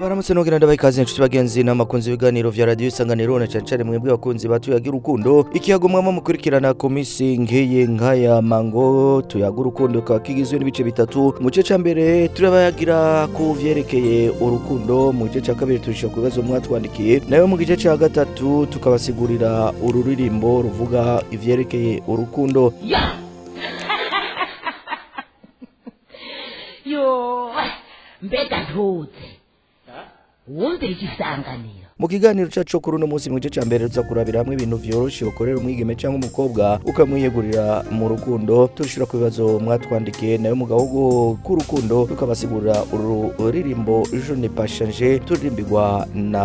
Mwaramutse nongera ndabaye kazi n'inshuti bagenzi n'amakunzi ibiganiro vya radio isanganiro na cyane cyane mwebwe abakunzi batuyagira urukundo ikiyagomwa mu mukurikirana komisi ngiye nkaya mango tuyaga urukundo ka kigizwe n'ibice bitatu mu gice mbere turabayagira ku vyerekeye urukundo mu gice cya kabiri turishaka kubazo mwatwandikiye nayo mu gice cya gatatu tukabasigurira ururirimbo ruvuga ivyerekeye urukundo mbega ntuze wumbe chisanga niyo mu kiganiro cyacu kuri uno munsi mu gice cya mbere tuza kurabira hamwe ibintu byoroshye ukorera umwigeme cyangwa umukobwa ukamwiyegurira mu rukundo tubishura ku bibazo mwatwandikiye nayo mu gahugu k'urukundo tukabasigurira ururirimbo je ne turirimbirwa na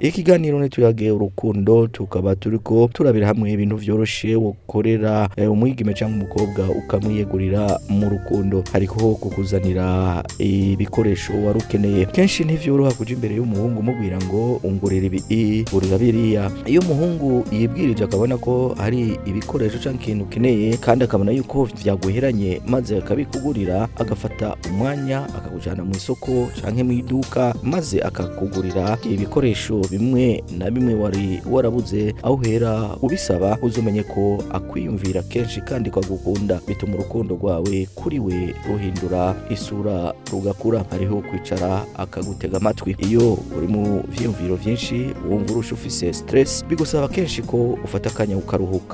ikiganiro ntituyageye urukundo tukaba turiko turabira hamwe ibintu vyoroshe wokorera eh, umwigime cyangwa umukobwa ukamwiyegurira mu rukundo hariko kukuzanira ibikoresho wari ukeneye kenshi ntivyoroha kuja imbere y'umuhungu umubwira ngo ungurire ibi urira biriya iyo umuhungu yibwirije akabona ko hari ibikoresho cyangwa ikintu ukeneye kandi akabona yuko vyaguheranye maze akabikugurira agafata umwanya akakujana mu isoko canke mu iduka maze akakugurira ibikoresho bimwe na bimwe wari warabuze aho uhera ubisaba uzumenye ko akwiyumvira kenshi kandi akagukunda bituma urukundo rwawe kuri we ruhindura isura rugakura hariho kwicara akagutega amatwi iyo uri mu byiyumviro byinshi wumva urusha ufise stress bigusaba kenshi ko ufata akanya ukaruhuka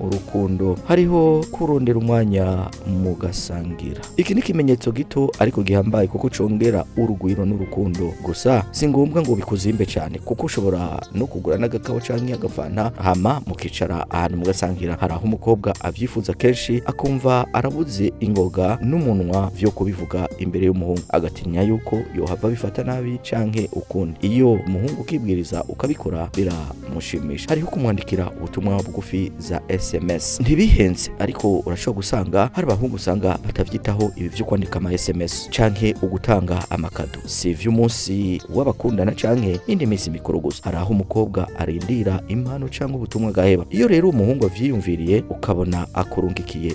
rukundo hariho kurondera umwanya mugasangira iki ni ikimenyetso gito ariko gihambaye kuko congera urugwiro n'urukundo gusa si ngombwa ngo bikuzimbe cyane kuko ushobora no kugura n'agakawa cyangwa agafanta hama mukicara ahantu mugasangira hari aho umukobwa abyifuza kenshi akumva arabuze ingoga n'umunwa vyo kubivuga imbere y'umuhungu agatinya ntiwatinya yuko yohava bifata nabi canke ukundi iyo umuhungu ukibwiriza ukabikora biramushimisha hariho kumwandikira ubutumwa bugufi za sms ntibihenze ariko urashobora gusanga hari abahungu usanga batavyitaho ibi vyo kwandika ama sms canke ugutanga amakado si vy'umunsi w'abakundana canke indi minsi mikuru gusa hari aho umukobwa arindira impano cyangwa ubutumwa agaheba iyo rero umuhungu avyiyumviriye ukabona akurungikiye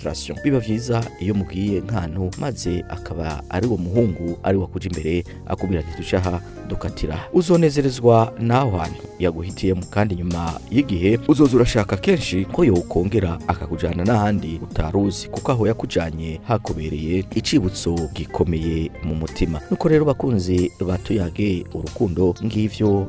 frustration biba byiza iyo mubwiye nk'ahantu maze akaba ari uwo muhungu ari wakuja imbere akubwira ati ducaha dukatira uzonezerezwa n'aho hantu yaguhitiyemo kandi nyuma y'igihe uzoza urashaka kenshi ko yokongera akakujyana n'ahandi utaruzi kuko aho yakujyanye hakubereye icibutso gikomeye mu mutima nuko rero bakunzi batuyage urukundo ng’ibyo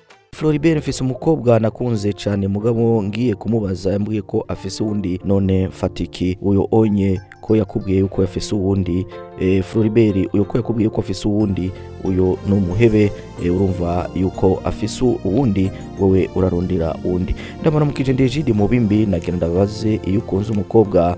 Floribert mfise umukobwa nakunze cyane mugabo ngiye kumubaza yambwiye ko afise uwundi none fatiki uyo onye ko yakubwiye yuko yafise uwundi E, Floribert uyu ko yakubwiye ko afise uwundi uyu ni umuhebe e, urumva yuko afise uwundi wowe urarondera uwundi ndamuramukije ndejide mu bimbi nagira ndabaze iyo ukunze umukobwa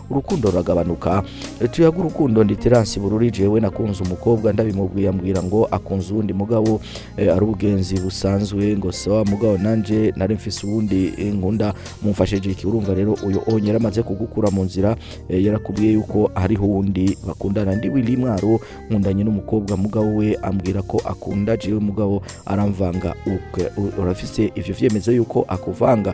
urukundo ruragabanuka tuyaga urukundo nditerasi bururi jewe nakunze umukobwa ndabimubwiye ambwira ngo akunze uwundi mugabo eh, ari ubugenzi busanzwe ngo sawa mugabo nanje nari mfise ubundi eh, nkunda mumfashije iki urumva rero uyu onyera amaze kugukura mu nzira eh, yarakubwiye yuko hariho uwundi bakundana ndi wili mwaro nkundanye n'umukobwa mugabo we ambwira ko akunda jewe mugabo aramvanga urafise ivyo vyemeza yuko akuvanga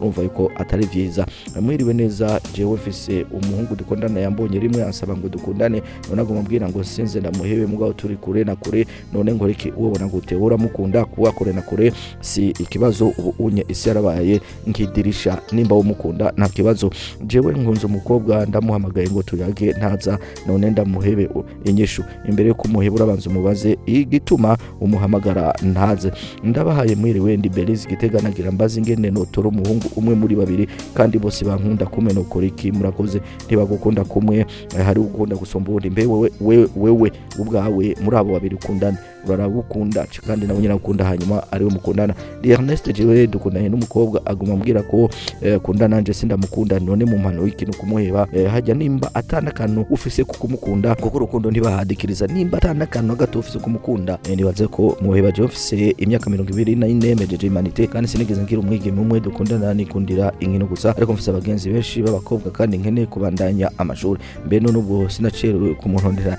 urumva yuko atari byiza mwiriwe neza jewe mfise umuhungu dukundana yambonye rimwe ansaba ngo dukundane none agomba mbwira ngo sinze ndamuhebe mugabo turi kure na kure none ngo reke uwo ngo utewe umukunda kuba kure na kure si ikibazo ubu unye isi yarabaye nk'idirisha nimba umukunda nta kibazo jewe nkunze umukobwa ndamuhamagaye ngo tuyage ntaza none ndamuhebe inyishu imbere yo kumuhebura abanza umubaze igituma umuhamagara ntaze ndabahaye mwiriwe wendi berizi giteganagera mbazi ingene notora umuhungu umwe muri babiri kandi bose bankunda kumwe nokora iki murakoze ntibagukunda kumwe hari ukunda gusomba ubundi mbe wewe wewe ubwawe muri abo babiri ukundana baragukunda kandi nawe nyirabukunda hanyuma ariwe mukundana Ernest Jiwe dukundanye n'umukobwa aguma ambwira ko akunda eh, nanje sindamukunda none mu mpano y'ikintu kumuheba eh, hajya nimba atanakantu ufise kumukunda kuko urukundo ntibahadikiriza nimba atanakantu gato ufise kumukunda eh, nibaze ko muheba je mfise imyaka 24 mejeje imanite kandi sinigeze ngira umwigeme umwe dukundana nikundira inkino gusa ariko mfise abagenzi benshi b'abakobwa kandi nkeneye kubandanya amashuri mbe none ubwo sinacerewe kumuntondera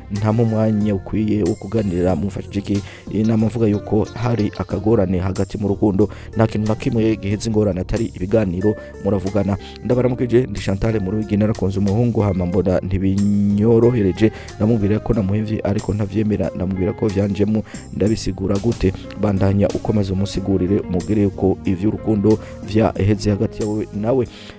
ntamo umwanya ukwiye wo kuganira mumfashije iki inama eh, mvuga yuko hari akagorane hagati mu rukundo nta kintu na kimwe gihetsa ingorane atari ibiganiro muravugana ndabaramukije ndi Chantal mu rugi narakunze umuhungu hama mbona ntibinyorohereje namubwira ko namuhevye ariko ntabyemera namubwira ko vyanjemo ndabisigura gute bandanya ukomeza umusigurire umubwire yuko ivy'urukundo vyaheze hagati yawe nawe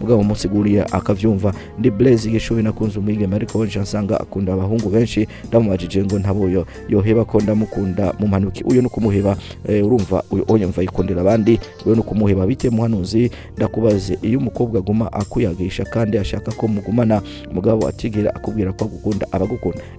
mugabo umusiguriye akavyumva ndi blaze gishubi nakunze umwigeme ariko nje nsanga akunda abahungu benshi ndamubajije ngo ntabo yoheba ko ndamukunda mu mpanuki uyu ni kumuheba Eh, urumva uyu yikundira abandi we ni kumuheba bite muhanuzi ndakubaze iyo umukobwa aguma akuyagisha kandi ashaka ko mugumana mugabo atigera akubwira ko agukunda abagukunda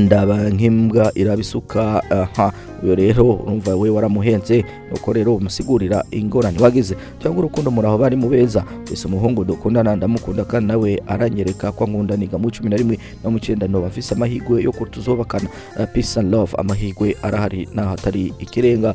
ndaba nk'imbwa irabisuka aha uyu rero urumva we waramuhenze nuko rero umusigurira ingorane wagize cyangwa urukundo muraho bari mu beza mbese umuhungu dukundana ndamukunda kandi nawe aranyereka ko nkunda niga mu cumi na rimwe no mu cyenda no bafise amahirwe yo kutuzobakana peace and love amahirwe arahari naho atari ikirenga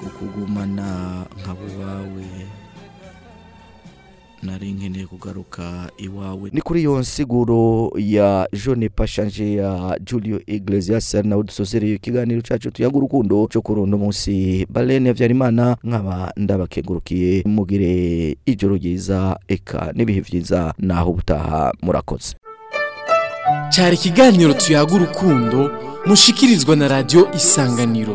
kukugumana nk'abo bawe nari nkeneye kugaruka iwawe ni kuri iyo nsiguro ya jone pashanje ya julio iglesias nawe dusozereye ikiganiro cyacu tuyaga urukundo cyo kuri uno munsi barene habyarimana nkaba ndabakengurukiye mugire ijoro ryiza eka n'ibihe byiza naho ubutaha murakoze cyari ikiganiro tuyaga urukundo mushikirizwa na radiyo isanganiro